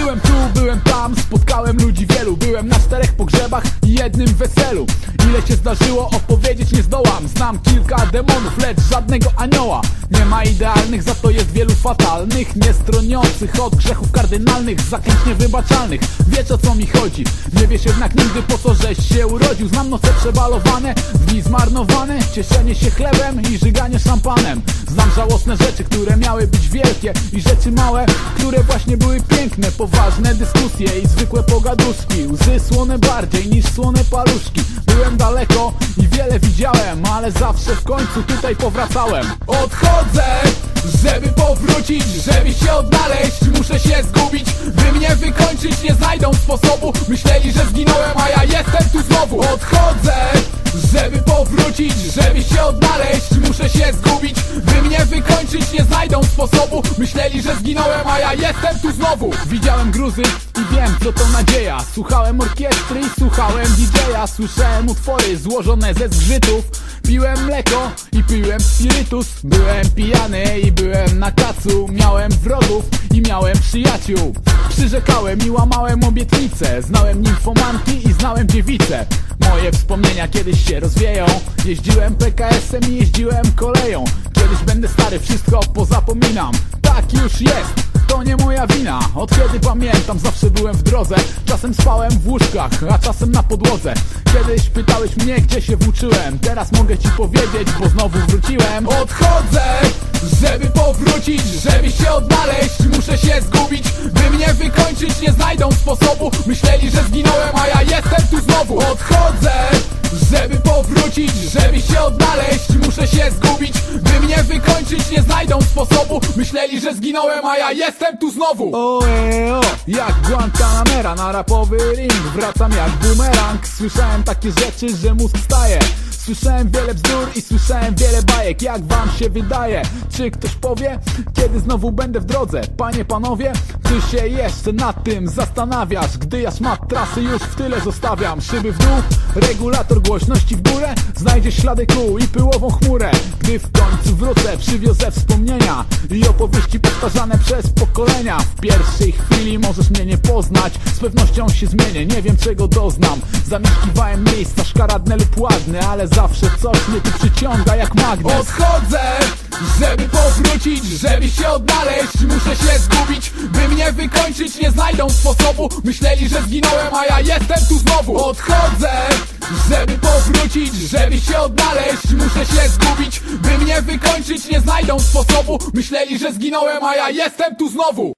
Byłem tu, byłem tam, spotkałem ludzi wielu Byłem na czterech pogrzebach jednym weselu. Ile się zdarzyło opowiedzieć nie zdołam. Znam kilka demonów, lecz żadnego anioła. Nie ma idealnych, za to jest wielu fatalnych Nie stroniących od grzechów kardynalnych Zaklęć niewybaczalnych, wiesz o co mi chodzi? Nie wiesz jednak nigdy po co żeś się urodził. Znam noce przebalowane, dni zmarnowane Cieszenie się chlebem i żyganie szampanem. Znam żałosne rzeczy, które miały być wielkie I rzeczy małe, które właśnie były piękne. Poważne dyskusje i zwykłe pogaduszki. Łzy słone bardziej niż słone paluszki. Byłem daleko i wiele widziałem Ale zawsze w końcu tutaj powracałem. Odchodzę, żeby powrócić Żeby się odnaleźć, muszę się zgubić By mnie wykończyć, nie znajdą sposobu. Myśleli, że zginąłem, a ja jestem tu znowu. Odchodzę, żeby powrócić Żeby się odnaleźć, muszę się zgubić. By mnie wykończyć, nie znajdą sposobu. Myśleli, że zginąłem, a ja jestem tu znowu. Widziałem gruzy i wiem, co to nadzieja. Słuchałem orkiestry i słuchałem DJ-a. Słyszałem utwory złożone ze zgrzytów. Piłem mleko i piłem spirytus. Byłem pijany i byłem na kacu Miałem wrogów i miałem przyjaciół. Przyrzekałem i łamałem obietnice. Znałem nimfomanki i znałem dziewice Moje wspomnienia kiedyś się rozwieją. Jeździłem PKS-em i jeździłem koleją. Kiedyś będę stary, wszystko pozapominam. Tak już jest to nie moja wina. Od kiedy pamiętam zawsze byłem w drodze. Czasem spałem w łóżkach, a czasem na podłodze. Kiedyś pytałeś mnie gdzie się włóczyłem. Teraz mogę ci powiedzieć, bo znowu wróciłem. Odchodzę, żeby powrócić Żeby się odnaleźć, muszę się mnie wykończyć, nie znajdą sposobu. Myśleli, że zginąłem, a ja jestem tu znowu. Odchodzę, żeby powrócić Żeby się odnaleźć, muszę się zgubić By mnie wykończyć, nie znajdą sposobu. Myśleli, że zginąłem, a ja jestem tu znowu. Oeo, jak Guantanamera na rapowy ring Wracam jak bumerang. Słyszałem takie rzeczy, że mózg staje Słyszałem wiele bzdur i słyszałem wiele bajek Jak wam się wydaje? Czy ktoś powie? Kiedy znowu będę w drodze? Panie, panowie, ty się jeszcze nad tym zastanawiasz Gdy ja szmat trasy już w tyle zostawiam Szyby w dół, regulator głośności w górę Znajdziesz ślady kół i pyłową chmurę Gdy w końcu wrócę, przywiozę wspomnienia I opowieści powtarzane przez pokolenia. W pierwszej chwili możesz mnie nie poznać Z pewnością się zmienię, nie wiem czego doznam. Zamieszkiwałem miejsca szkaradne lub ładne Ale zawsze coś mnie tu przyciąga jak magnes. Odchodzę, żeby powrócić Żeby się odnaleźć, muszę się zgubić By mnie wykończyć, nie znajdą sposobu. Myśleli, że zginąłem, a ja jestem tu znowu. Odchodzę, żeby Żeby się odnaleźć, muszę się zgubić By mnie wykończyć, nie znajdą sposobu. Myśleli, że zginąłem, a ja jestem tu znowu